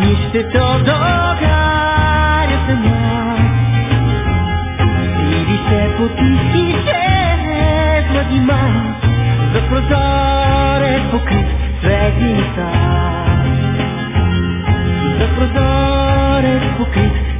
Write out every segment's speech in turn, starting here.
にして届かれても入りせこきしては今 Zaprozore pokryt srednica Zaprozore pokryt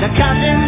The la.